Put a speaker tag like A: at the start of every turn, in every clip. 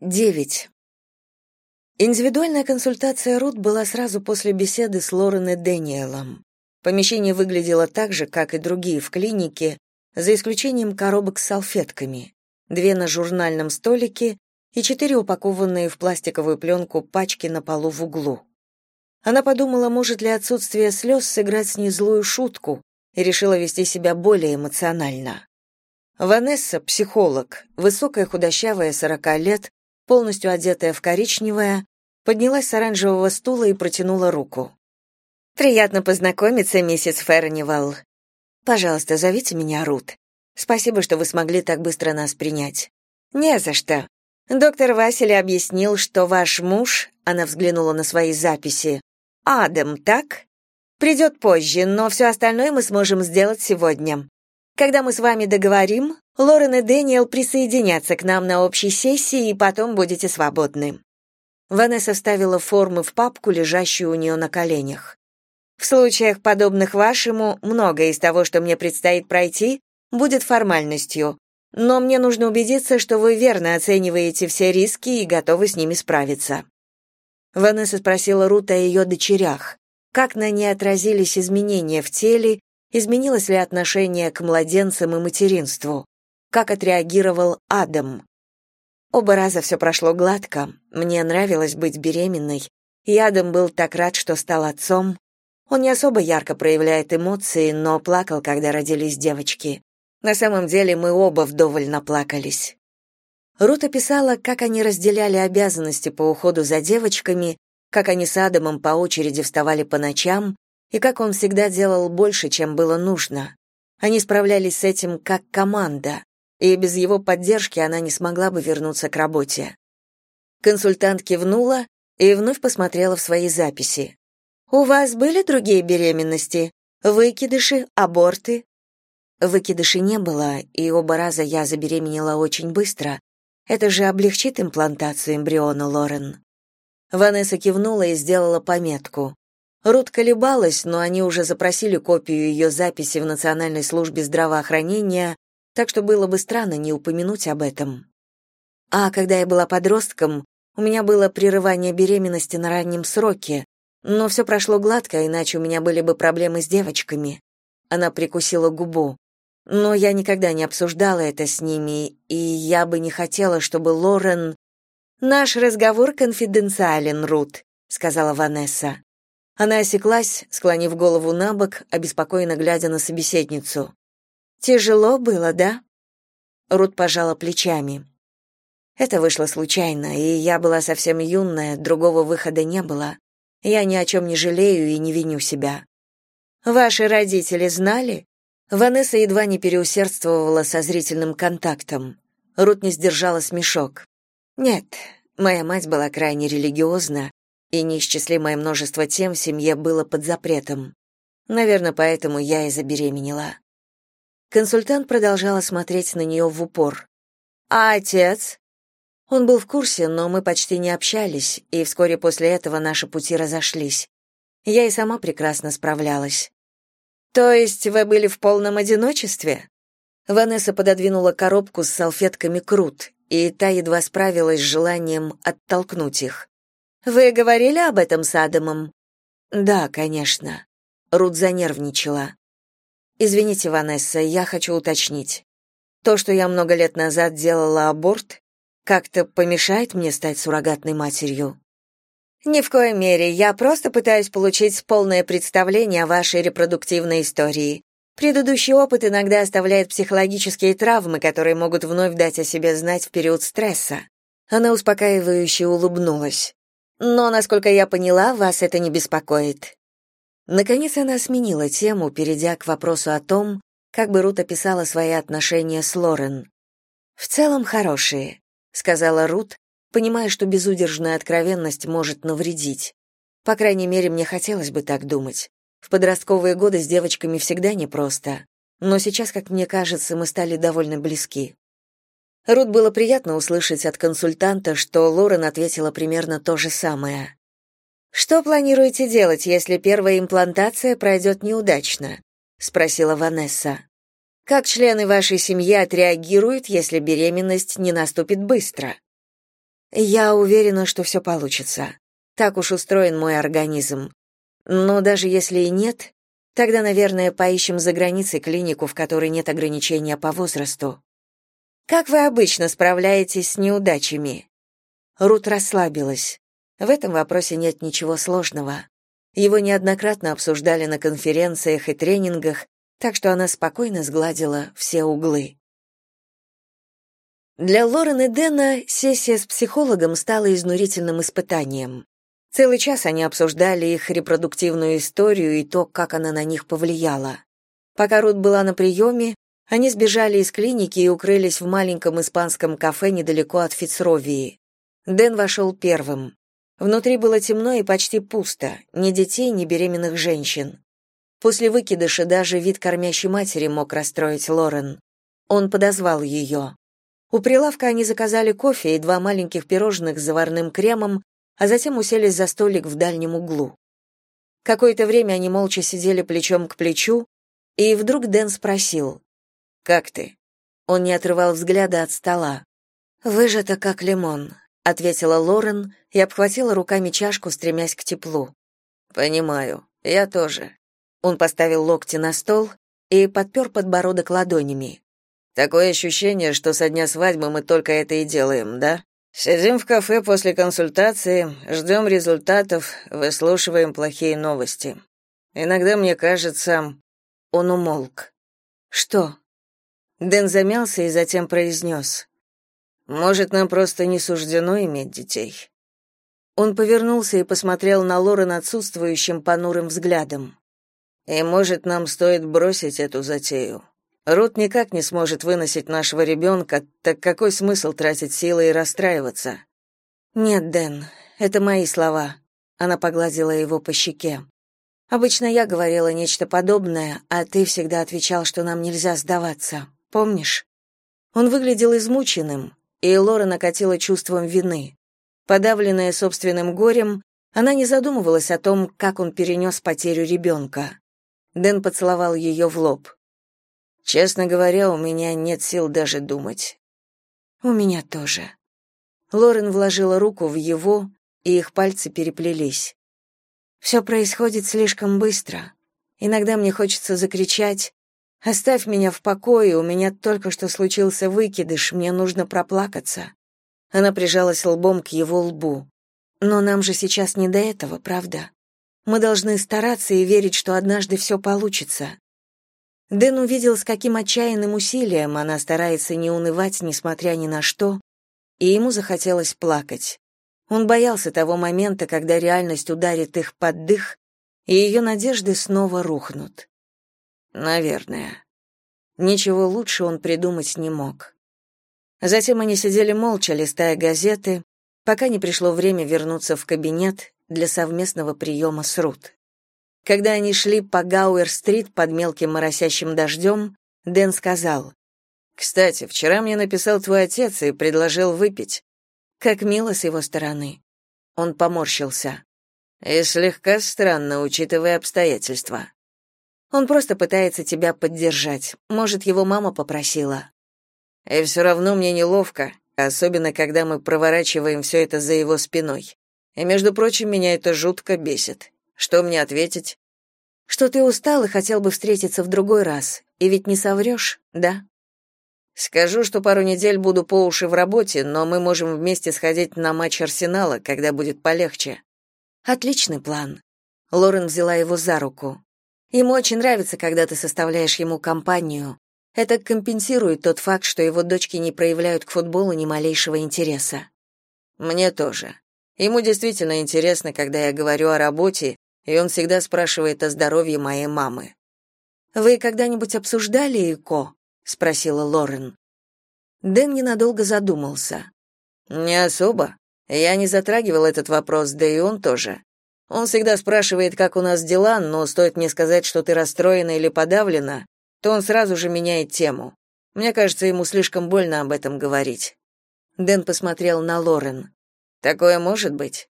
A: 9. Индивидуальная консультация Рут была сразу после беседы с Лорен и Дэниелом. Помещение выглядело так же, как и другие в клинике, за исключением коробок с салфетками. Две на журнальном столике и четыре упакованные в пластиковую пленку пачки на полу в углу. Она подумала, может ли отсутствие слез сыграть с ней злую шутку, и решила вести себя более эмоционально. Ванесса, психолог, высокая худощавая, сорока лет, полностью одетая в коричневое, поднялась с оранжевого стула и протянула руку. «Приятно познакомиться, миссис Фернивал. Пожалуйста, зовите меня Рут. Спасибо, что вы смогли так быстро нас принять». «Не за что. Доктор Василий объяснил, что ваш муж, она взглянула на свои записи, Адам, так? Придет позже, но все остальное мы сможем сделать сегодня. Когда мы с вами договорим, Лорен и Дэниел присоединятся к нам на общей сессии, и потом будете свободны». Ванесса вставила формы в папку, лежащую у нее на коленях. «В случаях, подобных вашему, многое из того, что мне предстоит пройти, будет формальностью, но мне нужно убедиться, что вы верно оцениваете все риски и готовы с ними справиться». Ванесса спросила Рут о ее дочерях, как на ней отразились изменения в теле изменилось ли отношение к младенцам и материнству, как отреагировал Адам. Оба раза все прошло гладко, мне нравилось быть беременной, и Адам был так рад, что стал отцом. Он не особо ярко проявляет эмоции, но плакал, когда родились девочки. На самом деле мы оба вдоволь наплакались. Рут описала, как они разделяли обязанности по уходу за девочками, как они с Адамом по очереди вставали по ночам, и как он всегда делал больше, чем было нужно. Они справлялись с этим как команда, и без его поддержки она не смогла бы вернуться к работе. Консультант кивнула и вновь посмотрела в свои записи. «У вас были другие беременности? Выкидыши, аборты?» Выкидышей не было, и оба раза я забеременела очень быстро. Это же облегчит имплантацию эмбриона, Лорен. Ванесса кивнула и сделала пометку. Рут колебалась, но они уже запросили копию ее записи в Национальной службе здравоохранения, так что было бы странно не упомянуть об этом. А когда я была подростком, у меня было прерывание беременности на раннем сроке, но все прошло гладко, иначе у меня были бы проблемы с девочками. Она прикусила губу. Но я никогда не обсуждала это с ними, и я бы не хотела, чтобы Лорен... «Наш разговор конфиденциален, Рут», — сказала Ванесса. Она осеклась, склонив голову на бок, обеспокоенно глядя на собеседницу. «Тяжело было, да?» Рут пожала плечами. Это вышло случайно, и я была совсем юная, другого выхода не было. Я ни о чем не жалею и не виню себя. Ваши родители знали? Ванесса едва не переусердствовала со зрительным контактом. Рут не сдержала смешок. Нет, моя мать была крайне религиозна, и неисчислимое множество тем в семье было под запретом. Наверное, поэтому я и забеременела. Консультант продолжала смотреть на нее в упор. «А отец?» Он был в курсе, но мы почти не общались, и вскоре после этого наши пути разошлись. Я и сама прекрасно справлялась. «То есть вы были в полном одиночестве?» Ванесса пододвинула коробку с салфетками Крут, и та едва справилась с желанием оттолкнуть их. Вы говорили об этом с Адамом? Да, конечно. Рут занервничала. Извините, Ванесса, я хочу уточнить. То, что я много лет назад делала аборт, как-то помешает мне стать суррогатной матерью. Ни в коей мере, я просто пытаюсь получить полное представление о вашей репродуктивной истории. Предыдущий опыт иногда оставляет психологические травмы, которые могут вновь дать о себе знать в период стресса. Она успокаивающе улыбнулась. Но, насколько я поняла, вас это не беспокоит. Наконец она сменила тему, перейдя к вопросу о том, как бы Рут описала свои отношения с Лорен. В целом хорошие, сказала Рут, понимая, что безудержная откровенность может навредить. По крайней мере, мне хотелось бы так думать. В подростковые годы с девочками всегда непросто, но сейчас, как мне кажется, мы стали довольно близки. Рут было приятно услышать от консультанта, что Лорен ответила примерно то же самое. «Что планируете делать, если первая имплантация пройдет неудачно?» — спросила Ванесса. «Как члены вашей семьи отреагируют, если беременность не наступит быстро?» Я уверена, что все получится. Так уж устроен мой организм. Но даже если и нет, тогда, наверное, поищем за границей клинику, в которой нет ограничения по возрасту. Как вы обычно справляетесь с неудачами? Рут расслабилась. В этом вопросе нет ничего сложного. Его неоднократно обсуждали на конференциях и тренингах, так что она спокойно сгладила все углы. Для Лорен и Дэна сессия с психологом стала изнурительным испытанием. Целый час они обсуждали их репродуктивную историю и то, как она на них повлияла. Пока Рут была на приеме, они сбежали из клиники и укрылись в маленьком испанском кафе недалеко от Фицровии. Дэн вошел первым. Внутри было темно и почти пусто, ни детей, ни беременных женщин. После выкидыша даже вид кормящей матери мог расстроить Лорен. Он подозвал ее. У прилавка они заказали кофе и два маленьких пирожных с заварным кремом, а затем уселись за столик в дальнем углу. Какое-то время они молча сидели плечом к плечу, и вдруг Дэн спросил, «Как ты?» Он не отрывал взгляда от стола. «Выжато, как лимон», — ответила Лорен и обхватила руками чашку, стремясь к теплу. «Понимаю, я тоже». Он поставил локти на стол и подпер подбородок ладонями. «Такое ощущение, что со дня свадьбы мы только это и делаем, да?» Сидим в кафе после консультации, ждем результатов, выслушиваем плохие новости. Иногда мне кажется, он умолк. Что? Дэн замялся и затем произнес. Может, нам просто не суждено иметь детей. Он повернулся и посмотрел на Лорен отсутствующим понурым взглядом. И может, нам стоит бросить эту затею. Рут никак не сможет выносить нашего ребенка, так какой смысл тратить силы и расстраиваться? Нет, Дэн, это мои слова. Она погладила его по щеке. Обычно я говорила нечто подобное, а ты всегда отвечал, что нам нельзя сдаваться. Помнишь? Он выглядел измученным, и Лора накатила чувством вины. Подавленная собственным горем, она не задумывалась о том, как он перенес потерю ребенка. Дэн поцеловал ее в лоб. Честно говоря, у меня нет сил даже думать. У меня тоже. Лорен вложила руку в его, и их пальцы переплелись. Все происходит слишком быстро. Иногда мне хочется закричать: "Оставь меня в покое, у меня только что случился выкидыш, мне нужно проплакаться". Она прижалась лбом к его лбу. Но нам же сейчас не до этого, правда? Мы должны стараться и верить, что однажды все получится. Дэн увидел, с каким отчаянным усилием она старается не унывать, несмотря ни на что, и ему захотелось плакать. Он боялся того момента, когда реальность ударит их под дых, и ее надежды снова рухнут. Наверное. Ничего лучше он придумать не мог. Затем они сидели молча, листая газеты, пока не пришло время вернуться в кабинет для совместного приема с Рут. Когда они шли по Гауэр-стрит под мелким моросящим дождем, Дэн сказал, «Кстати, вчера мне написал твой отец и предложил выпить. Как мило с его стороны». Он поморщился. «И слегка странно, учитывая обстоятельства». «Он просто пытается тебя поддержать. Может, его мама попросила». «И все равно мне неловко, особенно когда мы проворачиваем все это за его спиной. И, между прочим, меня это жутко бесит. Что мне ответить? Что ты устал и хотел бы встретиться в другой раз. И ведь не соврёшь, да? Скажу, что пару недель буду по уши в работе, но мы можем вместе сходить на матч Арсенала, когда будет полегче. Отличный план. Лорен взяла его за руку. Ему очень нравится, когда ты составляешь ему компанию. Это компенсирует тот факт, что его дочки не проявляют к футболу ни малейшего интереса. Мне тоже. Ему действительно интересно, когда я говорю о работе, и он всегда спрашивает о здоровье моей мамы. Вы когда-нибудь обсуждали ЭКО? спросила Лорен. Дэн ненадолго задумался. Не особо. Я не затрагивал этот вопрос, да и он тоже. Он всегда спрашивает, как у нас дела, но стоит мне сказать, что ты расстроена или подавлена, то он сразу же меняет тему. Мне кажется, ему слишком больно об этом говорить. Дэн посмотрел на Лорен. Такое может быть?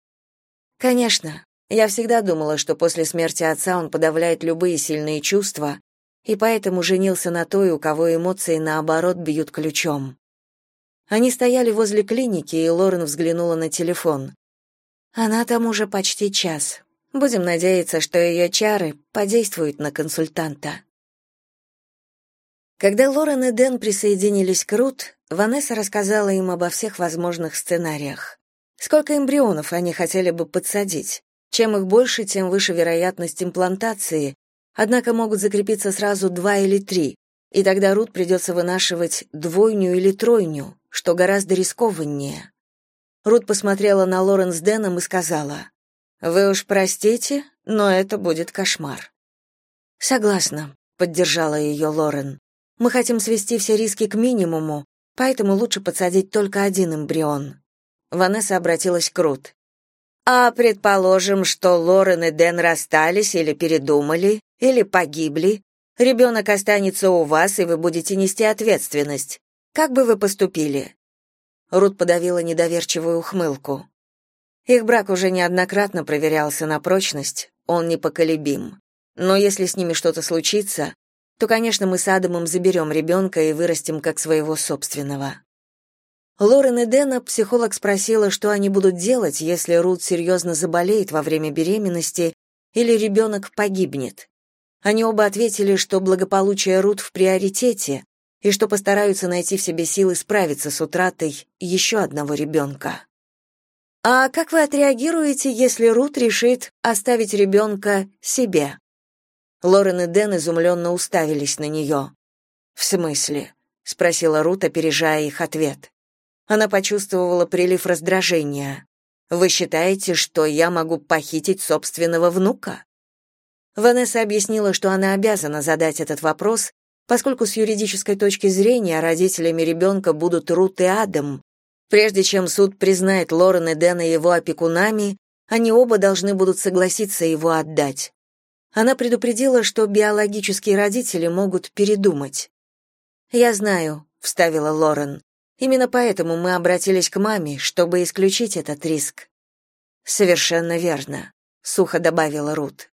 A: Конечно. Я всегда думала, что после смерти отца он подавляет любые сильные чувства, и поэтому женился на той, у кого эмоции наоборот бьют ключом. Они стояли возле клиники, и Лорен взглянула на телефон. Она там уже почти час. Будем надеяться, что ее чары подействуют на консультанта. Когда Лорен и Дэн присоединились к Рут, Ванесса рассказала им обо всех возможных сценариях. Сколько эмбрионов они хотели бы подсадить? Чем их больше, тем выше вероятность имплантации, однако могут закрепиться сразу два или три, и тогда Рут придется вынашивать двойню или тройню, что гораздо рискованнее. Рут посмотрела на Лорен с Дэном и сказала, «Вы уж простите, но это будет кошмар». «Согласна», — поддержала ее Лорен. Мы хотим свести все риски к минимуму, поэтому лучше подсадить только один эмбрион. Ванесса обратилась к Рут. А предположим, что Лорен и Дэн расстались или передумали, или погибли. Ребенок останется у вас, и вы будете нести ответственность. Как бы вы поступили? Рут подавила недоверчивую ухмылку. Их брак уже неоднократно проверялся на прочность, он непоколебим. Но если с ними что-то случится, то, конечно, мы с Адамом заберем ребенка и вырастим как своего собственного. Лорен и Дэна психолог спросила, что они будут делать, если Рут серьезно заболеет во время беременности или ребенок погибнет. Они оба ответили, что благополучие Рут в приоритете и что постараются найти в себе силы справиться с утратой еще одного ребенка. «А как вы отреагируете, если Рут решит оставить ребенка себе?» Лорен и Дэн изумленно уставились на нее. «В смысле?» — спросила Рут, опережая их ответ. Она почувствовала прилив раздражения. «Вы считаете, что я могу похитить собственного внука?» Ванесса объяснила, что она обязана задать этот вопрос, поскольку с юридической точки зрения родителями ребенка будут Рут и Адам. Прежде чем суд признает Лорен и Дэна его опекунами, они оба должны будут согласиться его отдать. Она предупредила, что биологические родители могут передумать. «Я знаю», — вставила Лорен. «Именно поэтому мы обратились к маме, чтобы исключить этот риск». «Совершенно верно», — сухо добавила Рут.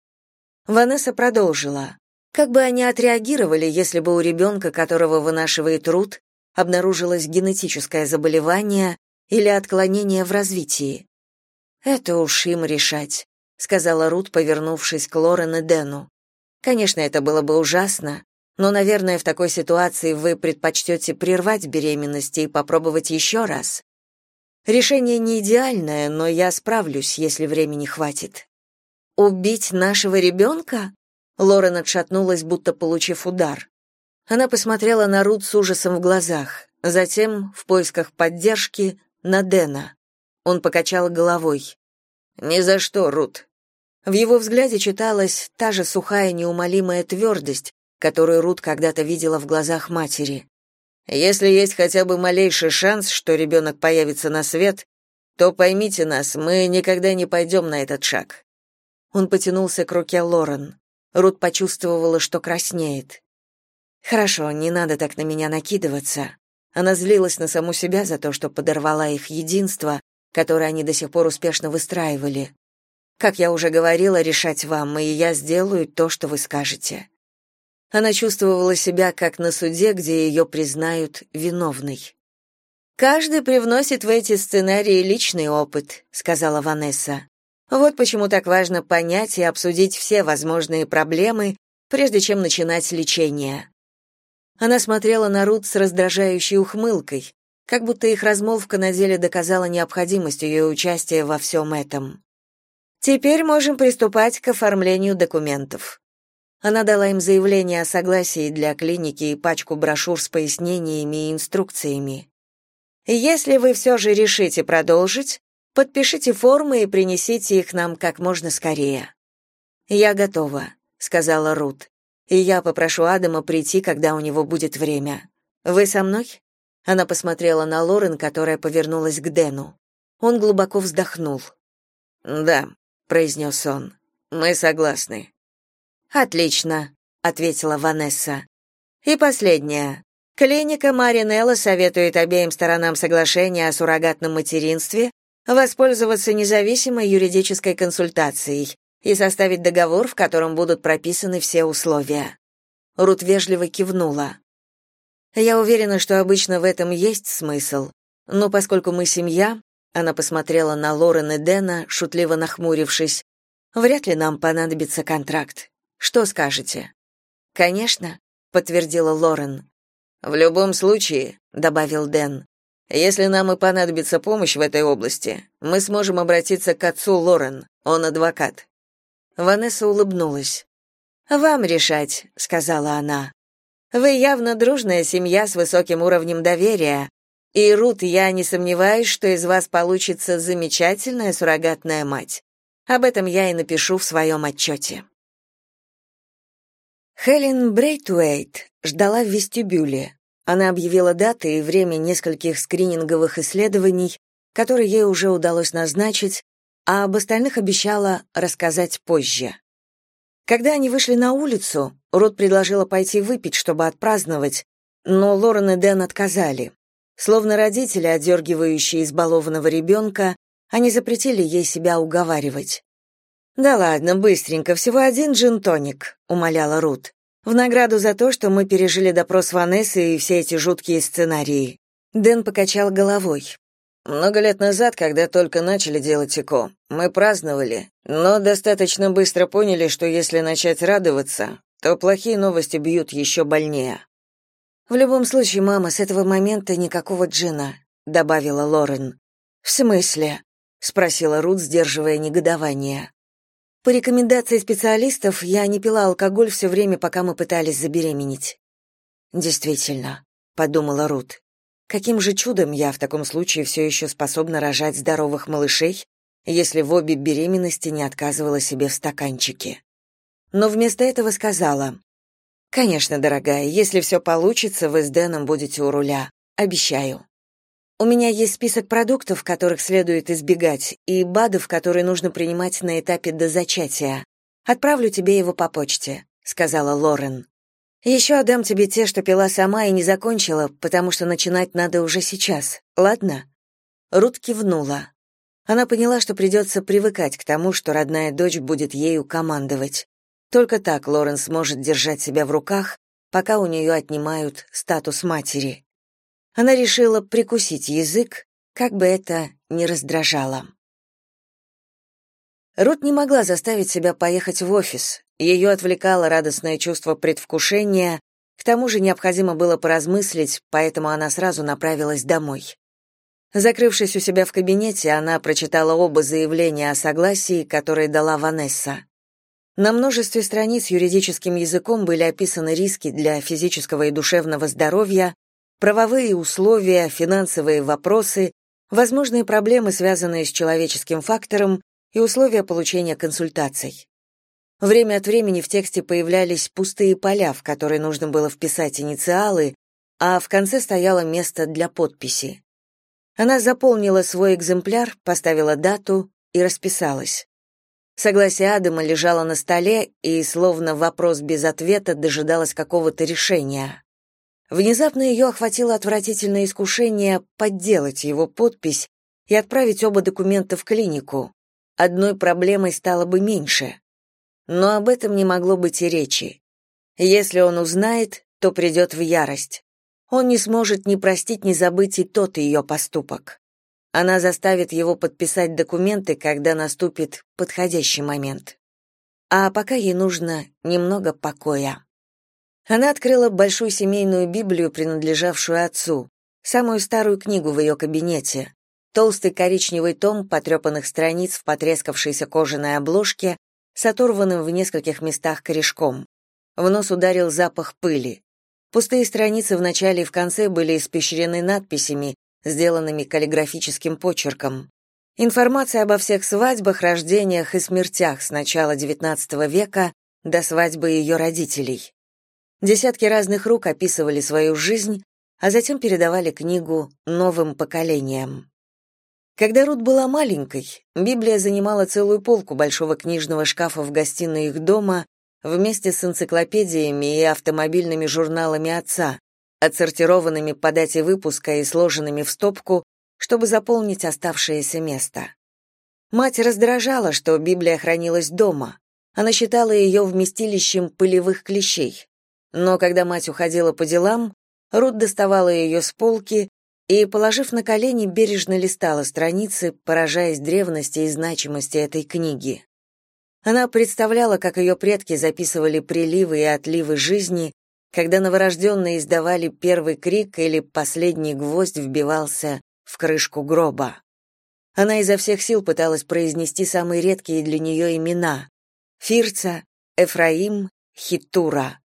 A: Ванесса продолжила. Как бы они отреагировали, если бы у ребенка, которого вынашивает Рут, обнаружилось генетическое заболевание или отклонение в развитии? Это уж им решать сказала Рут, повернувшись к Лорен и Дэну. Конечно, это было бы ужасно, но, наверное, в такой ситуации вы предпочтете прервать беременность и попробовать еще раз. Решение не идеальное, но я справлюсь, если времени хватит. Убить нашего ребенка?» Лорен отшатнулась, будто получив удар. Она посмотрела на Рут с ужасом в глазах, затем, в поисках поддержки, на Дэна. Он покачал головой. «Ни за что, Рут. В его взгляде читалась та же сухая неумолимая твердость, которую Рут когда-то видела в глазах матери. Если есть хотя бы малейший шанс, что ребенок появится на свет, то поймите нас, мы никогда не пойдем на этот шаг. Он потянулся к руке Лорен. Рут почувствовала, что краснеет. Хорошо, не надо так на меня накидываться. Она злилась на саму себя за то, что подорвала их единство, которое они до сих пор успешно выстраивали. Как я уже говорила, решать вам, и я сделаю то, что вы скажете. Она чувствовала себя как на суде, где ее признают виновной. Каждый привносит в эти сценарии личный опыт, сказала Ванесса. Вот почему так важно понять и обсудить все возможные проблемы, прежде чем начинать лечение. Она смотрела на Рут с раздражающей ухмылкой, как будто их размолвка на деле доказала необходимость ее участия во всем этом. Теперь можем приступать к оформлению документов. Она дала им заявление о согласии для клиники и пачку брошюр с пояснениями и инструкциями. Если вы все же решите продолжить, подпишите формы и принесите их нам как можно скорее. Я готова, сказала Рут. И я попрошу Адама прийти, когда у него будет время. Вы со мной? Она посмотрела на Лорен, которая повернулась к Дэну. Он глубоко вздохнул. Да, произнес он. Мы согласны. Отлично, ответила Ванесса. И последнее. Клиника Маринелла советует обеим сторонам соглашения о суррогатном материнстве воспользоваться независимой юридической консультацией и составить договор, в котором будут прописаны все условия. Рут вежливо кивнула. Я уверена, что обычно в этом есть смысл, Но поскольку мы семья, она посмотрела на Лорен и Дэна, шутливо нахмурившись, вряд ли нам понадобится контракт. Что скажете? Конечно, подтвердила Лорен. В любом случае, добавил Дэн, если нам и понадобится помощь в этой области, мы сможем обратиться к отцу Лорен. Он адвокат. Ванесса улыбнулась. Вам решать, сказала она. Вы явно дружная семья с высоким уровнем доверия. И Рут, я не сомневаюсь, что из вас получится замечательная суррогатная мать. Об этом я и напишу в своем отчете». Хелен Брейтуэйт ждала в вестибюле. Она объявила даты и время нескольких скрининговых исследований, которые ей уже удалось назначить, а об остальных обещала рассказать позже. Когда они вышли на улицу, Рот предложила пойти выпить, чтобы отпраздновать, но Лорен и Дэн отказали. Словно родители, одергивающие избалованного ребенка, они запретили ей себя уговаривать. «Да ладно, быстренько, всего один джин-тоник», — умоляла Рут. «В награду за то, что мы пережили допрос Ванессы и все эти жуткие сценарии». Дэн покачал головой. Много лет назад, когда только начали делать ЭКО, мы праздновали, но достаточно быстро поняли, что если начать радоваться, то плохие новости бьют еще больнее. В любом случае, мама, с этого момента никакого джина, добавила Лорен. В смысле? спросила Рут, сдерживая негодование. По рекомендации специалистов, я не пила алкоголь все время, пока мы пытались забеременеть. Действительно, подумала Рут. Каким же чудом я в таком случае все еще способна рожать здоровых малышей, если в обе беременности не отказывала себе в стаканчике? Но вместо этого сказала, «Конечно, дорогая, если все получится, вы с Дэном будете у руля. Обещаю. У меня есть список продуктов, которых следует избегать, и БАДов, которые нужно принимать на этапе до зачатия. Отправлю тебе его по почте», — сказала Лорен. Еще отдам тебе те, что пила сама и не закончила, потому что начинать надо уже сейчас. Ладно? Рут кивнула. Она поняла, что придется привыкать к тому, что родная дочь будет ею командовать. Только так Лорен сможет держать себя в руках, пока у нее отнимают статус матери. Она решила прикусить язык, как бы это ни раздражало. Рут не могла заставить себя поехать в офис. Ее отвлекало радостное чувство предвкушения, к тому же необходимо было поразмыслить, поэтому она сразу направилась домой. Закрывшись у себя в кабинете, она прочитала оба заявления о согласии, которые дала Ванесса. На множестве страниц юридическим языком были описаны риски для физического и душевного здоровья, правовые условия, финансовые вопросы, возможные проблемы, связанные с человеческим фактором, и условия получения консультаций. Время от времени в тексте появлялись пустые поля, в которые нужно было вписать инициалы, а в конце стояло место для подписи. Она заполнила свой экземпляр, поставила дату и расписалась. Согласие Адама лежало на столе и, словно вопрос без ответа, дожидалась какого-то решения. Внезапно ее охватило отвратительное искушение подделать его подпись и отправить оба документа в клинику одной проблемой стало бы меньше. Но об этом не могло быть и речи. Если он узнает, то придет в ярость. Он не сможет ни простить, ни забыть и тот ее поступок. Она заставит его подписать документы, когда наступит подходящий момент. А пока ей нужно немного покоя. Она открыла большую семейную Библию, принадлежавшую отцу, самую старую книгу в ее кабинете, Толстый коричневый том потрепанных страниц в потрескавшейся кожаной обложке с оторванным в нескольких местах корешком. В нос ударил запах пыли. Пустые страницы в начале и в конце были испещрены надписями, сделанными каллиграфическим почерком. Информация обо всех свадьбах, рождениях и смертях с начала XIX века до свадьбы ее родителей. Десятки разных рук описывали свою жизнь, а затем передавали книгу новым поколениям. Когда Рут была маленькой, Библия занимала целую полку большого книжного шкафа в гостиной их дома вместе с энциклопедиями и автомобильными журналами отца, отсортированными по дате выпуска и сложенными в стопку, чтобы заполнить оставшееся место. Мать раздражала, что Библия хранилась дома. Она считала ее вместилищем пылевых клещей. Но когда мать уходила по делам, Рут доставала ее с полки и, положив на колени, бережно листала страницы, поражаясь древности и значимости этой книги. Она представляла, как ее предки записывали приливы и отливы жизни, когда новорожденные издавали первый крик или последний гвоздь вбивался в крышку гроба. Она изо всех сил пыталась произнести самые редкие для нее имена — Фирца, Эфраим, Хитура.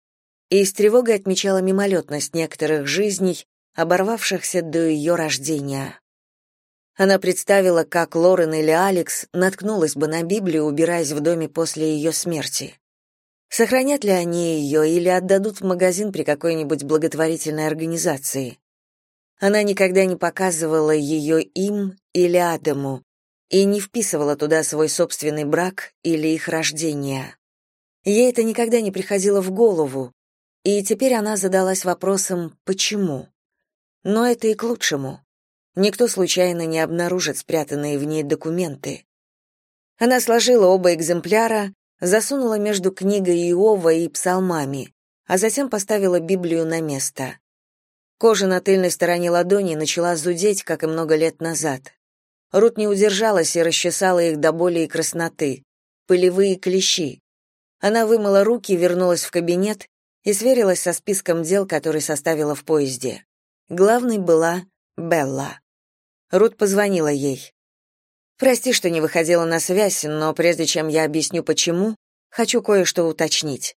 A: И с тревогой отмечала мимолетность некоторых жизней, оборвавшихся до ее рождения. Она представила, как Лорен или Алекс наткнулась бы на Библию, убираясь в доме после ее смерти. Сохранят ли они ее или отдадут в магазин при какой-нибудь благотворительной организации? Она никогда не показывала ее им или Адаму и не вписывала туда свой собственный брак или их рождение. Ей это никогда не приходило в голову, и теперь она задалась вопросом «почему?». Но это и к лучшему. Никто случайно не обнаружит спрятанные в ней документы. Она сложила оба экземпляра, засунула между книгой Иова и псалмами, а затем поставила Библию на место. Кожа на тыльной стороне ладони начала зудеть, как и много лет назад. Рут не удержалась и расчесала их до боли и красноты. Пылевые клещи. Она вымыла руки, вернулась в кабинет и сверилась со списком дел, который составила в поезде. Главной была Белла. Рут позвонила ей. «Прости, что не выходила на связь, но прежде чем я объясню, почему, хочу кое-что уточнить.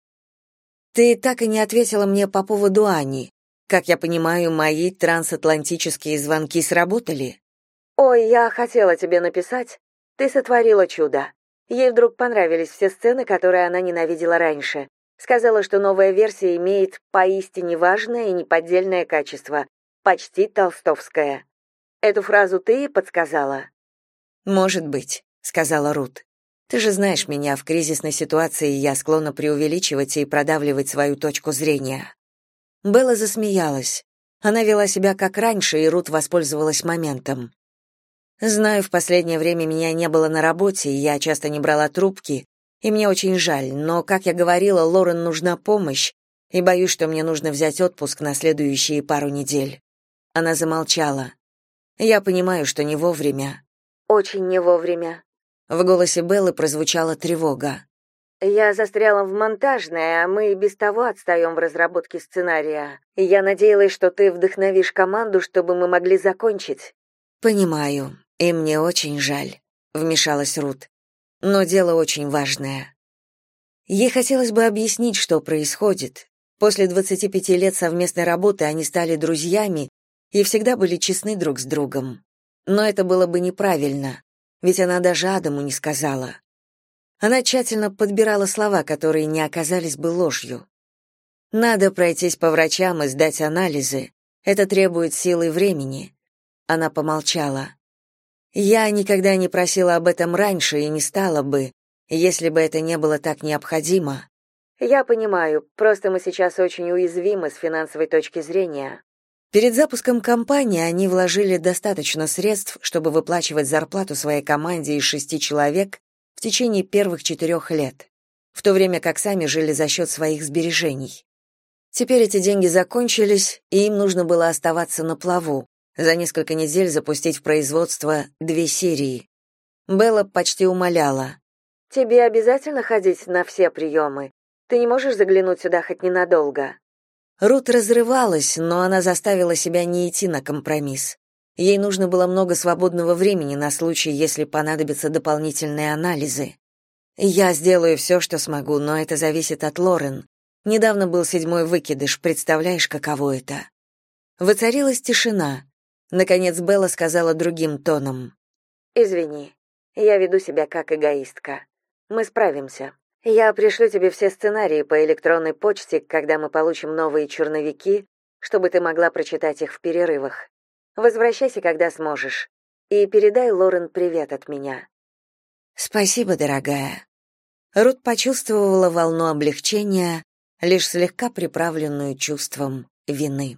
A: Ты так и не ответила мне по поводу Ани. Как я понимаю, мои трансатлантические звонки сработали?» «Ой, я хотела тебе написать. Ты сотворила чудо. Ей вдруг понравились все сцены, которые она ненавидела раньше. Сказала, что новая версия имеет поистине важное и неподдельное качество, почти толстовская. Эту фразу ты подсказала? Может быть, сказала Рут. Ты же знаешь меня, в кризисной ситуации я склонна преувеличивать и продавливать свою точку зрения. Белла засмеялась. Она вела себя как раньше, и Рут воспользовалась моментом. Знаю, в последнее время меня не было на работе, и я часто не брала трубки, и мне очень жаль, но, как я говорила, Лорен нужна помощь, и боюсь, что мне нужно взять отпуск на следующие пару недель. Она замолчала. Я понимаю, что не вовремя. Очень не вовремя. В голосе Беллы прозвучала тревога. Я застряла в монтажной, а мы и без того отстаем в разработке сценария. Я надеялась, что ты вдохновишь команду, чтобы мы могли закончить. Понимаю, и мне очень жаль, вмешалась Рут. Но дело очень важное. Ей хотелось бы объяснить, что происходит. После 25 лет совместной работы они стали друзьями и всегда были честны друг с другом. Но это было бы неправильно, ведь она даже Адаму не сказала. Она тщательно подбирала слова, которые не оказались бы ложью. Надо пройтись по врачам и сдать анализы. Это требует силы и времени. Она помолчала. Я никогда не просила об этом раньше и не стала бы, если бы это не было так необходимо. Я понимаю, просто мы сейчас очень уязвимы с финансовой точки зрения. Перед запуском кампании они вложили достаточно средств, чтобы выплачивать зарплату своей команде из шести человек в течение первых четырех лет, в то время как сами жили за счет своих сбережений. Теперь эти деньги закончились, и им нужно было оставаться на плаву, за несколько недель запустить в производство две серии. Белла почти умоляла. «Тебе обязательно ходить на все приемы? Ты не можешь заглянуть сюда хоть ненадолго?» Рут разрывалась, но она заставила себя не идти на компромисс. Ей нужно было много свободного времени на случай, если понадобятся дополнительные анализы. Я сделаю все, что смогу, но это зависит от Лорен. Недавно был седьмой выкидыш, представляешь, каково это? Воцарилась тишина. Наконец Белла сказала другим тоном: "Извини. Я веду себя как эгоистка. Мы справимся". Я пришлю тебе все сценарии по электронной почте, когда мы получим новые черновики, чтобы ты могла прочитать их в перерывах. Возвращайся, когда сможешь. И передай Лорен привет от меня. Спасибо, дорогая. Рут почувствовала волну облегчения, лишь слегка приправленную чувством вины.